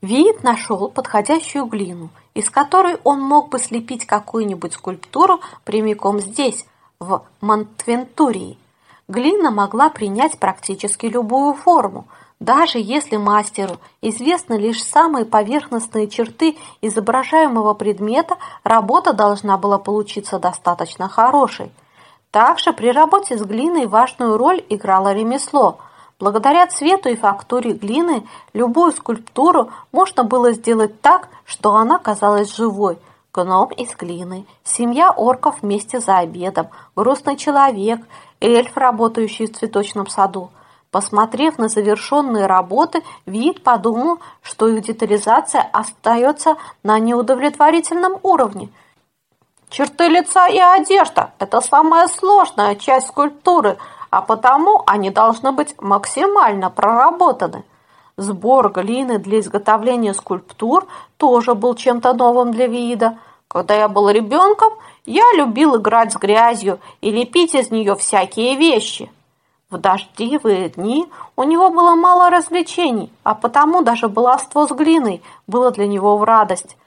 Виит нашел подходящую глину, из которой он мог бы слепить какую-нибудь скульптуру прямиком здесь, в Монтвентурии. Глина могла принять практически любую форму, даже если мастеру известны лишь самые поверхностные черты изображаемого предмета, работа должна была получиться достаточно хорошей. Также при работе с глиной важную роль играло ремесло. Благодаря цвету и фактуре глины любую скульптуру можно было сделать так, что она казалась живой. Гном из глины, семья орков вместе за обедом, грустный человек, эльф, работающий в цветочном саду – Посмотрев на завершенные работы, Вид подумал, что их детализация остается на неудовлетворительном уровне. Черты лица и одежда – это самая сложная часть скульптуры, а потому они должны быть максимально проработаны. Сбор глины для изготовления скульптур тоже был чем-то новым для Вида. Когда я был ребенком, я любил играть с грязью и лепить из нее всякие вещи – в дождливые дни у него было мало развлечений, а потому даже баловство с глиной было для него в радость.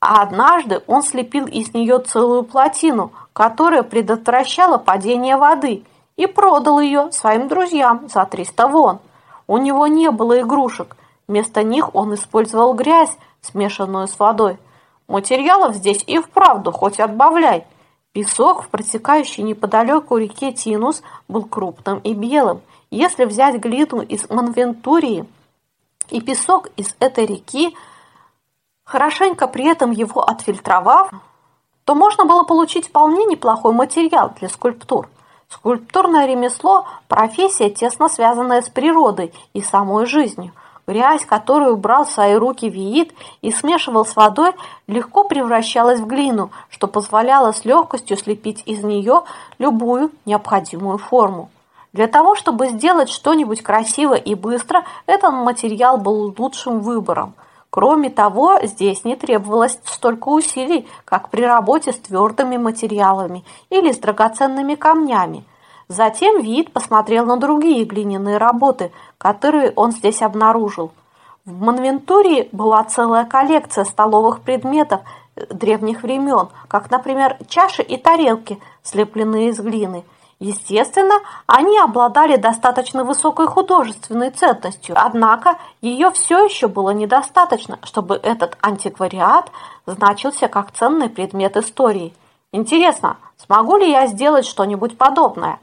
А однажды он слепил из нее целую плотину, которая предотвращала падение воды, и продал ее своим друзьям за 300 вон. У него не было игрушек, вместо них он использовал грязь, смешанную с водой. Материалов здесь и вправду хоть отбавляй – Песок в протекающей неподалеку реке Тинус был крупным и белым. Если взять глину из Монвентурии и песок из этой реки, хорошенько при этом его отфильтровав, то можно было получить вполне неплохой материал для скульптур. Скульптурное ремесло – профессия, тесно связанная с природой и самой жизнью – Грязь, которую брал в свои руки Виит и смешивал с водой, легко превращалась в глину, что позволяло с легкостью слепить из нее любую необходимую форму. Для того, чтобы сделать что-нибудь красиво и быстро, этот материал был лучшим выбором. Кроме того, здесь не требовалось столько усилий, как при работе с твердыми материалами или с драгоценными камнями – Затем Вид посмотрел на другие глиняные работы, которые он здесь обнаружил. В Монвентурии была целая коллекция столовых предметов э, древних времен, как, например, чаши и тарелки, слепленные из глины. Естественно, они обладали достаточно высокой художественной ценностью, однако ее все еще было недостаточно, чтобы этот антиквариат значился как ценный предмет истории. Интересно, смогу ли я сделать что-нибудь подобное?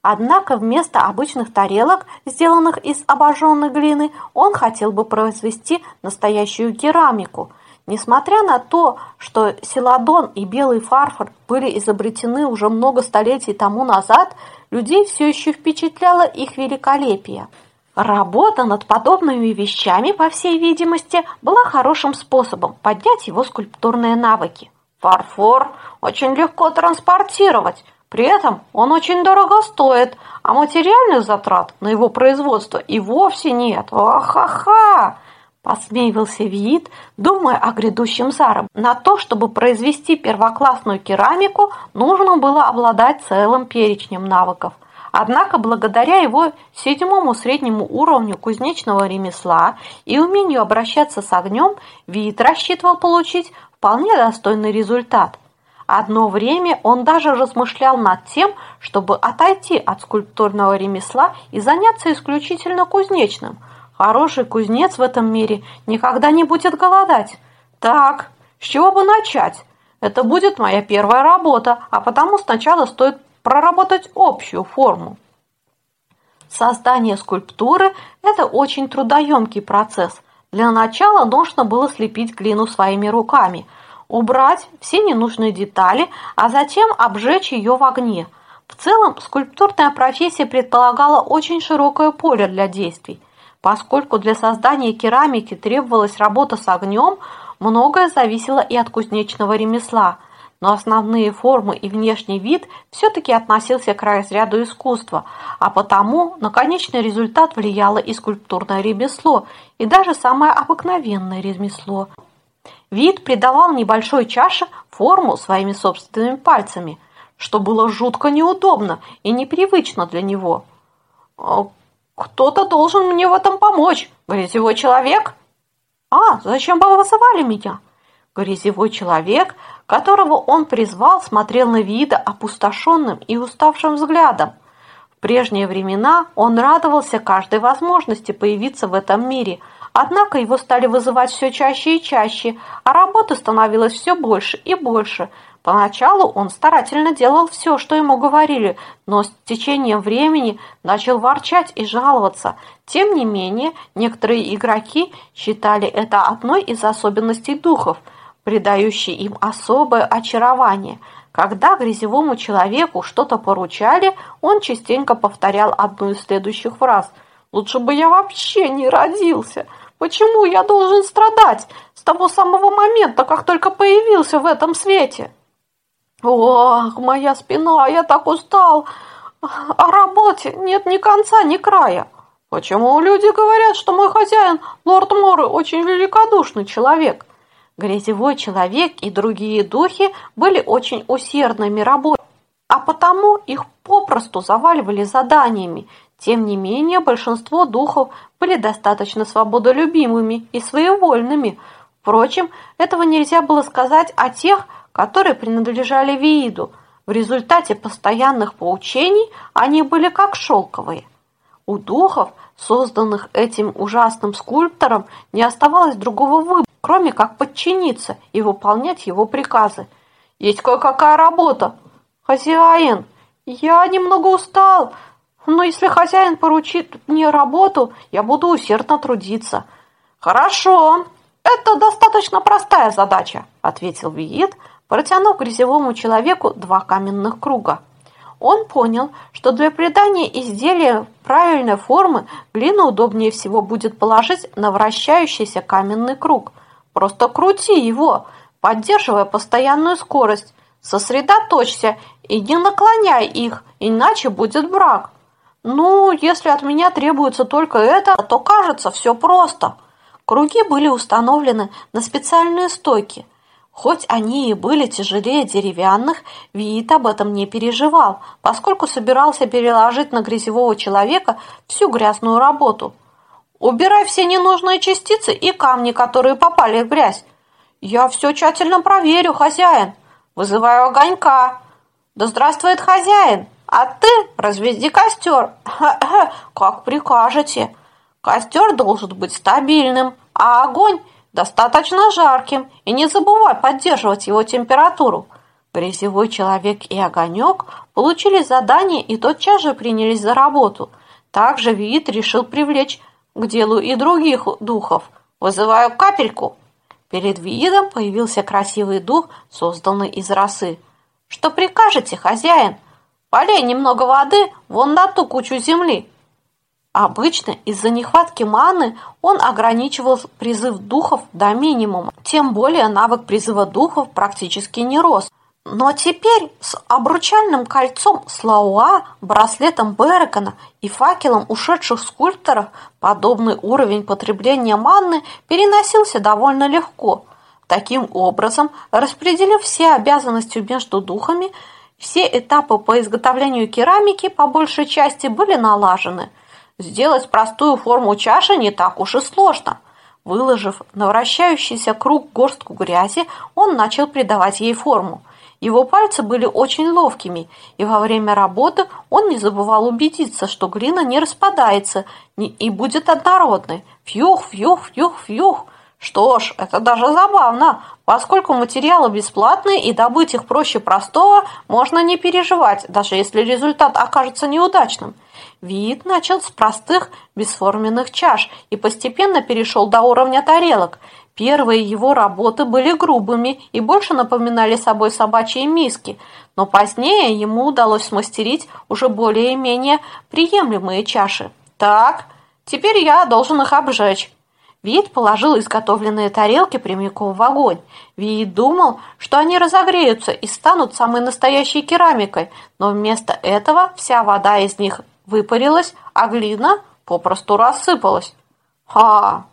Однако вместо обычных тарелок, сделанных из обожженной глины, он хотел бы произвести настоящую керамику. Несмотря на то, что селадон и белый фарфор были изобретены уже много столетий тому назад, людей все еще впечатляло их великолепие. Работа над подобными вещами, по всей видимости, была хорошим способом поднять его скульптурные навыки. Фарфор очень легко транспортировать, при этом он очень дорого стоит, а материальных затрат на его производство и вовсе нет. Ха-ха! Посмеивался Виит, думая о грядущем заработке. На то, чтобы произвести первоклассную керамику, нужно было обладать целым перечнем навыков. Однако, благодаря его седьмому среднему уровню кузнечного ремесла и умению обращаться с огнем, Виит рассчитывал получить вполне достойный результат. Одно время он даже размышлял над тем, чтобы отойти от скульптурного ремесла и заняться исключительно кузнечным. Хороший кузнец в этом мире никогда не будет голодать. Так, с чего бы начать? Это будет моя первая работа, а потому сначала стоит проработать общую форму. Создание скульптуры – это очень трудоемкий процесс. Для начала нужно было слепить глину своими руками – убрать все ненужные детали, а затем обжечь ее в огне. В целом, скульптурная профессия предполагала очень широкое поле для действий. Поскольку для создания керамики требовалась работа с огнем, многое зависело и от кузнечного ремесла, но основные формы и внешний вид все-таки относился к разряду искусства, а потому на конечный результат влияло и скульптурное ремесло, и даже самое обыкновенное ремесло – Вид придавал небольшой чаше форму своими собственными пальцами, что было жутко неудобно и непривычно для него. «Кто-то должен мне в этом помочь, грязевой человек?» «А, зачем вызывали меня?» Грязевой человек, которого он призвал, смотрел на вида опустошенным и уставшим взглядом. В прежние времена он радовался каждой возможности появиться в этом мире, однако его стали вызывать все чаще и чаще, а работы становилось все больше и больше – Поначалу он старательно делал все, что ему говорили, но с течением времени начал ворчать и жаловаться. Тем не менее, некоторые игроки считали это одной из особенностей духов, придающей им особое очарование. Когда грязевому человеку что-то поручали, он частенько повторял одну из следующих фраз «Лучше бы я вообще не родился!» Почему я должен страдать с того самого момента, как только появился в этом свете? Ох, моя спина, я так устал. О работе нет ни конца, ни края. Почему люди говорят, что мой хозяин, лорд Моры, очень великодушный человек? Грязевой человек и другие духи были очень усердными работами, а потому их попросту заваливали заданиями. Тем не менее, большинство духов были достаточно свободолюбимыми и своевольными. Впрочем, этого нельзя было сказать о тех, которые принадлежали Вииду. В результате постоянных поучений они были как шелковые. У духов, созданных этим ужасным скульптором, не оставалось другого выбора, кроме как подчиниться и выполнять его приказы. Есть кое-какая работа. Хозяин, я немного устал, но если хозяин поручит мне работу, я буду усердно трудиться. Хорошо, это достаточно простая задача, ответил Виит, протянув грязевому человеку два каменных круга. Он понял, что для придания изделия правильной формы глину удобнее всего будет положить на вращающийся каменный круг. Просто крути его, поддерживая постоянную скорость. Сосредоточься и не наклоняй их, иначе будет брак. Ну, если от меня требуется только это, то кажется все просто. Круги были установлены на специальные стойки – Хоть они и были тяжелее деревянных, Виит об этом не переживал, поскольку собирался переложить на грязевого человека всю грязную работу. «Убирай все ненужные частицы и камни, которые попали в грязь. Я все тщательно проверю, хозяин. Вызываю огонька. Да здравствует хозяин, а ты разведи костер. Как прикажете. Костер должен быть стабильным, а огонь – достаточно жарким, и не забывай поддерживать его температуру. Грязевой человек и огонек получили задание и тотчас же принялись за работу. Также Виит решил привлечь к делу и других духов. «Вызываю капельку!» Перед Виидом появился красивый дух, созданный из росы. «Что прикажете, хозяин? Полей немного воды вон на ту кучу земли!» Обычно из-за нехватки маны он ограничивал призыв духов до минимума, тем более навык призыва духов практически не рос. Но теперь с обручальным кольцом Слауа, браслетом Берекона и факелом ушедших скульпторов подобный уровень потребления манны переносился довольно легко. Таким образом, распределив все обязанности между духами, все этапы по изготовлению керамики по большей части были налажены – Сделать простую форму чаши не так уж и сложно. Выложив на вращающийся круг горстку грязи, он начал придавать ей форму. Его пальцы были очень ловкими, и во время работы он не забывал убедиться, что глина не распадается и будет однородной. Фьюх, фьюх, фьюх, фьюх. Что ж, это даже забавно, поскольку материалы бесплатные и добыть их проще простого, можно не переживать, даже если результат окажется неудачным. Вид начал с простых бесформенных чаш и постепенно перешел до уровня тарелок. Первые его работы были грубыми и больше напоминали собой собачьи миски, но позднее ему удалось смастерить уже более-менее приемлемые чаши. Так, теперь я должен их обжечь. Вид положил изготовленные тарелки прямиком в огонь. Вид думал, что они разогреются и станут самой настоящей керамикой, но вместо этого вся вода из них выпарилась, а глина попросту рассыпалась. Ха!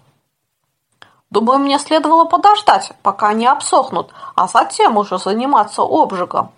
Думаю, мне следовало подождать, пока они обсохнут, а затем уже заниматься обжигом.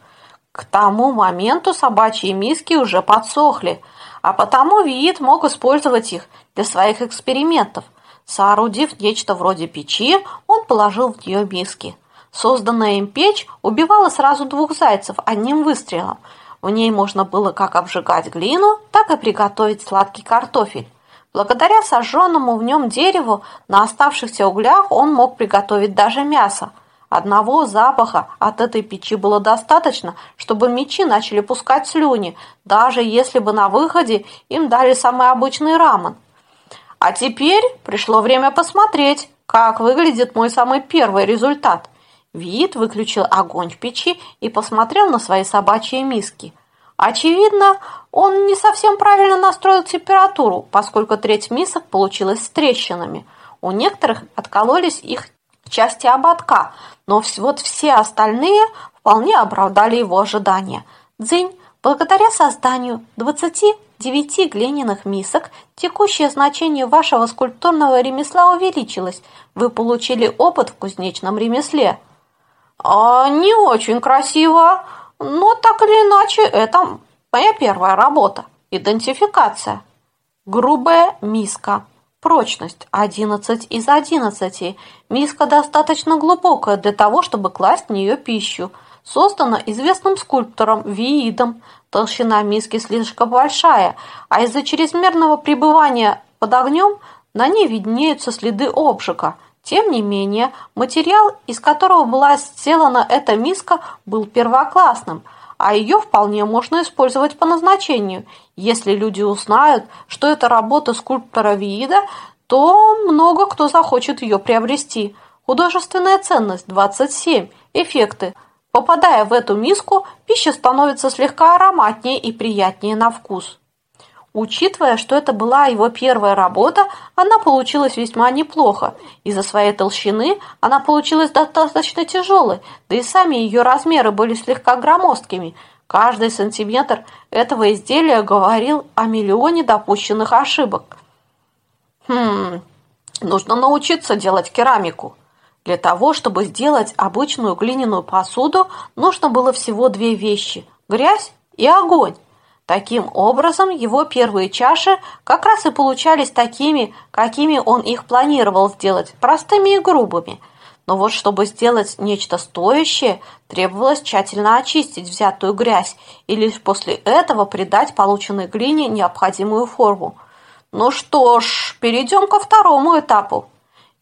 К тому моменту собачьи миски уже подсохли, а потому Виит мог использовать их для своих экспериментов. Соорудив нечто вроде печи, он положил в нее миски. Созданная им печь убивала сразу двух зайцев одним выстрелом. В ней можно было как обжигать глину, так и приготовить сладкий картофель. Благодаря сожженному в нем дереву на оставшихся углях он мог приготовить даже мясо. Одного запаха от этой печи было достаточно, чтобы мечи начали пускать слюни, даже если бы на выходе им дали самый обычный рамен. А теперь пришло время посмотреть, как выглядит мой самый первый результат. Вид выключил огонь в печи и посмотрел на свои собачьи миски. Очевидно, он не совсем правильно настроил температуру, поскольку треть мисок получилась с трещинами. У некоторых откололись их части ободка, но вот все остальные вполне оправдали его ожидания. Дзынь, благодаря созданию 29 глиняных мисок, текущее значение вашего скульптурного ремесла увеличилось. Вы получили опыт в кузнечном ремесле. А, не очень красиво, но так или иначе это моя первая работа. Идентификация. Грубая миска. Прочность 11 из 11. Миска достаточно глубокая для того, чтобы класть в нее пищу. Создана известным скульптором Виидом. Толщина миски слишком большая, а из-за чрезмерного пребывания под огнем на ней виднеются следы обжига. Тем не менее, материал, из которого была сделана эта миска, был первоклассным, а ее вполне можно использовать по назначению – если люди узнают, что это работа скульптора Виида, то много кто захочет ее приобрести. Художественная ценность 27. Эффекты. Попадая в эту миску, пища становится слегка ароматнее и приятнее на вкус. Учитывая, что это была его первая работа, она получилась весьма неплохо. Из-за своей толщины она получилась достаточно тяжелой, да и сами ее размеры были слегка громоздкими – Каждый сантиметр этого изделия говорил о миллионе допущенных ошибок. Хм, нужно научиться делать керамику. Для того, чтобы сделать обычную глиняную посуду, нужно было всего две вещи – грязь и огонь. Таким образом, его первые чаши как раз и получались такими, какими он их планировал сделать, простыми и грубыми – но вот чтобы сделать нечто стоящее, требовалось тщательно очистить взятую грязь и лишь после этого придать полученной глине необходимую форму. Ну что ж, перейдем ко второму этапу.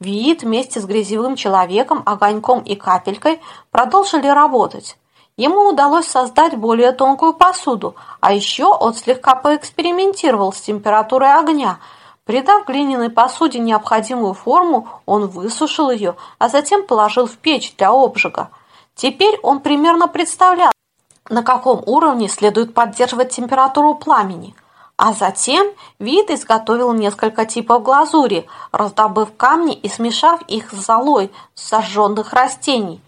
Виит вместе с грязевым человеком, огоньком и капелькой продолжили работать. Ему удалось создать более тонкую посуду, а еще он слегка поэкспериментировал с температурой огня – Придав глиняной посуде необходимую форму, он высушил ее, а затем положил в печь для обжига. Теперь он примерно представлял, на каком уровне следует поддерживать температуру пламени. А затем вид изготовил несколько типов глазури, раздобыв камни и смешав их с золой сожженных растений.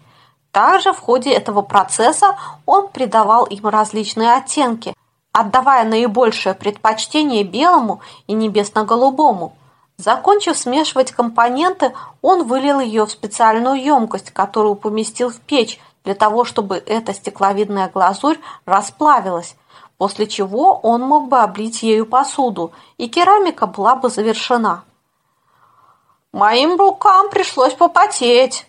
Также в ходе этого процесса он придавал им различные оттенки, отдавая наибольшее предпочтение белому и небесно-голубому. Закончив смешивать компоненты, он вылил ее в специальную емкость, которую поместил в печь для того, чтобы эта стекловидная глазурь расплавилась, после чего он мог бы облить ею посуду, и керамика была бы завершена. Моим рукам пришлось попотеть.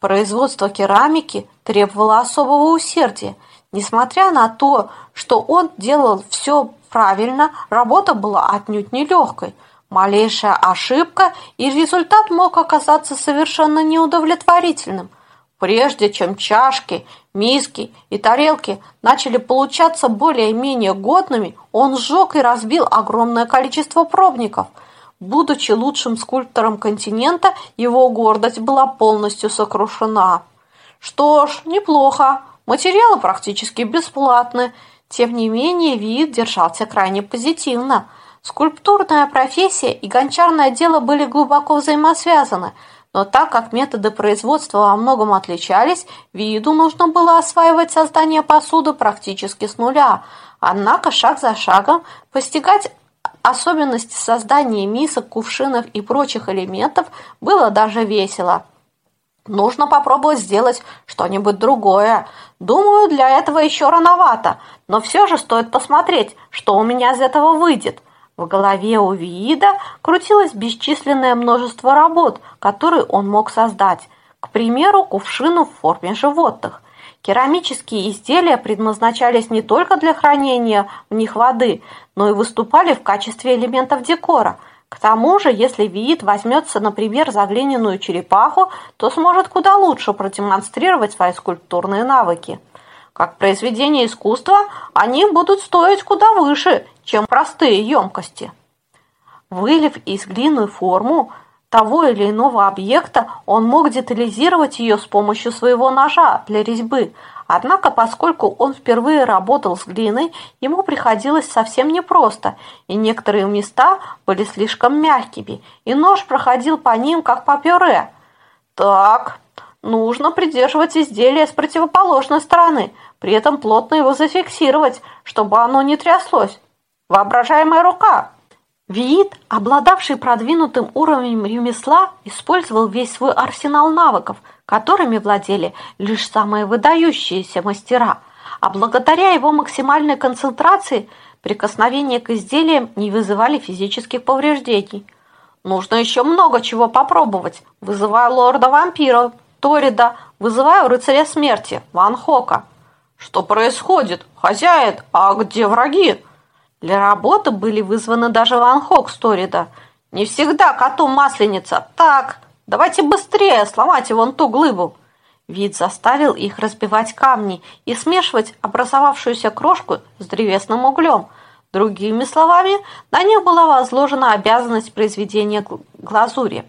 Производство керамики требовало особого усердия – Несмотря на то, что он делал все правильно, работа была отнюдь нелегкой. Малейшая ошибка, и результат мог оказаться совершенно неудовлетворительным. Прежде чем чашки, миски и тарелки начали получаться более-менее годными, он сжег и разбил огромное количество пробников. Будучи лучшим скульптором континента, его гордость была полностью сокрушена. Что ж, неплохо. Материалы практически бесплатны. Тем не менее, вид держался крайне позитивно. Скульптурная профессия и гончарное дело были глубоко взаимосвязаны, но так как методы производства во многом отличались, виду нужно было осваивать создание посуды практически с нуля. Однако шаг за шагом постигать особенности создания мисок, кувшинов и прочих элементов было даже весело. Нужно попробовать сделать что-нибудь другое. Думаю, для этого еще рановато, но все же стоит посмотреть, что у меня из этого выйдет. В голове у Виида крутилось бесчисленное множество работ, которые он мог создать. К примеру, кувшину в форме животных. Керамические изделия предназначались не только для хранения в них воды, но и выступали в качестве элементов декора. К тому же, если Виит возьмется, например, за глиняную черепаху, то сможет куда лучше продемонстрировать свои скульптурные навыки. Как произведения искусства, они будут стоить куда выше, чем простые емкости. Вылив из глины форму того или иного объекта, он мог детализировать ее с помощью своего ножа для резьбы. Однако, поскольку он впервые работал с глиной, ему приходилось совсем непросто, и некоторые места были слишком мягкими, и нож проходил по ним, как по пюре. Так, нужно придерживать изделие с противоположной стороны – при этом плотно его зафиксировать, чтобы оно не тряслось. Воображаемая рука. Виит, обладавший продвинутым уровнем ремесла, использовал весь свой арсенал навыков, которыми владели лишь самые выдающиеся мастера, а благодаря его максимальной концентрации прикосновения к изделиям не вызывали физических повреждений. Нужно еще много чего попробовать. Вызываю лорда вампиров, Торида, вызываю рыцаря смерти, Ван Хока. Что происходит? Хозяин, а где враги? Для работы были вызваны даже Ван Хок Сторида. Не всегда коту масленица. Так, давайте быстрее сломайте вон ту глыбу. Вид заставил их разбивать камни и смешивать образовавшуюся крошку с древесным углем. Другими словами, на них была возложена обязанность произведения глазури.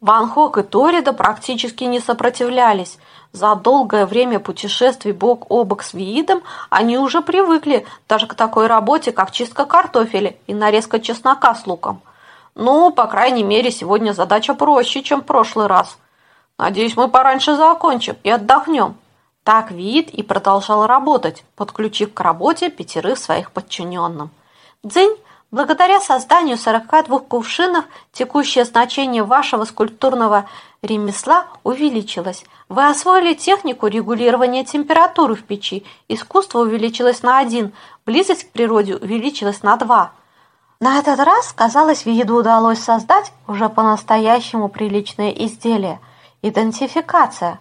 Ван Хок и Торида практически не сопротивлялись. За долгое время путешествий бок о бок с Виидом они уже привыкли даже к такой работе, как чистка картофеля и нарезка чеснока с луком. Ну, по крайней мере, сегодня задача проще, чем в прошлый раз. Надеюсь, мы пораньше закончим и отдохнем. Так Виид и продолжал работать, подключив к работе пятерых своих подчиненным. Дзынь Благодаря созданию 42 кувшинов текущее значение вашего скульптурного ремесла увеличилось. Вы освоили технику регулирования температуры в печи. Искусство увеличилось на один, близость к природе увеличилась на два. На этот раз, казалось, виду удалось создать уже по-настоящему приличное изделие. Идентификация.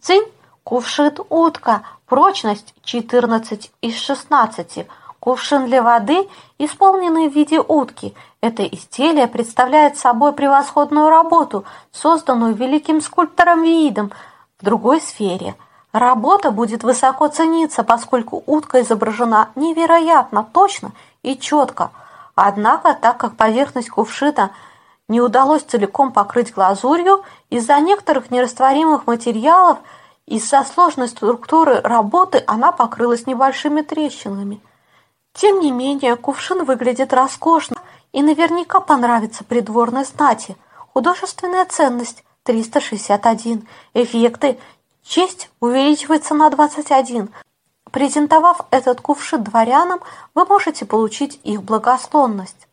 Цинь, кувшит, утка, прочность 14 из 16 – Кувшин для воды, исполненный в виде утки. Это изделие представляет собой превосходную работу, созданную великим скульптором Виидом в другой сфере. Работа будет высоко цениться, поскольку утка изображена невероятно точно и четко. Однако, так как поверхность кувшина не удалось целиком покрыть глазурью, из-за некоторых нерастворимых материалов, из-за сложной структуры работы она покрылась небольшими трещинами – тем не менее, кувшин выглядит роскошно и наверняка понравится придворной знати. Художественная ценность 361. Эффекты. Честь увеличивается на 21. Презентовав этот кувшин дворянам, вы можете получить их благосклонность.